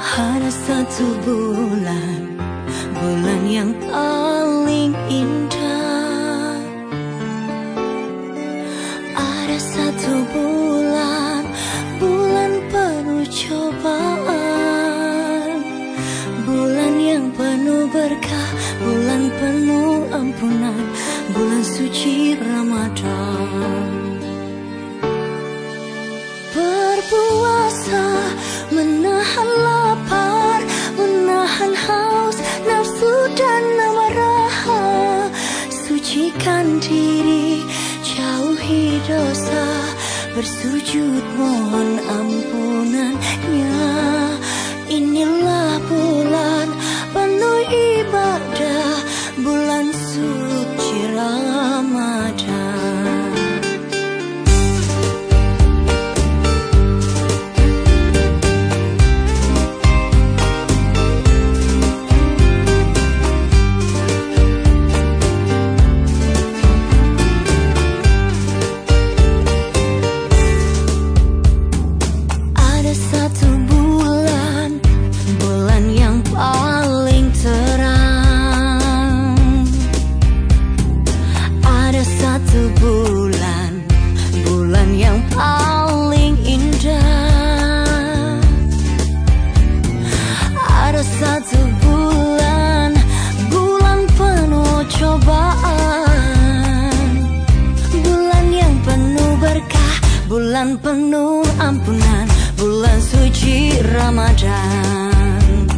Ada satu bulan Bulan yang paling indah Ada satu bulan Bulan penuh cobaan Bulan yang penuh berkah Bulan penuh ampunan Bulan suci Ramadhan. Berpuasa Menahan Sucikan diri, jauhi dosa, bersujud mohon ampunannya. Inilah satu bulan, bulan penuh cobaan. Bulan yang penuh berkah, bulan penuh ampunan, bulan suci Ramadan.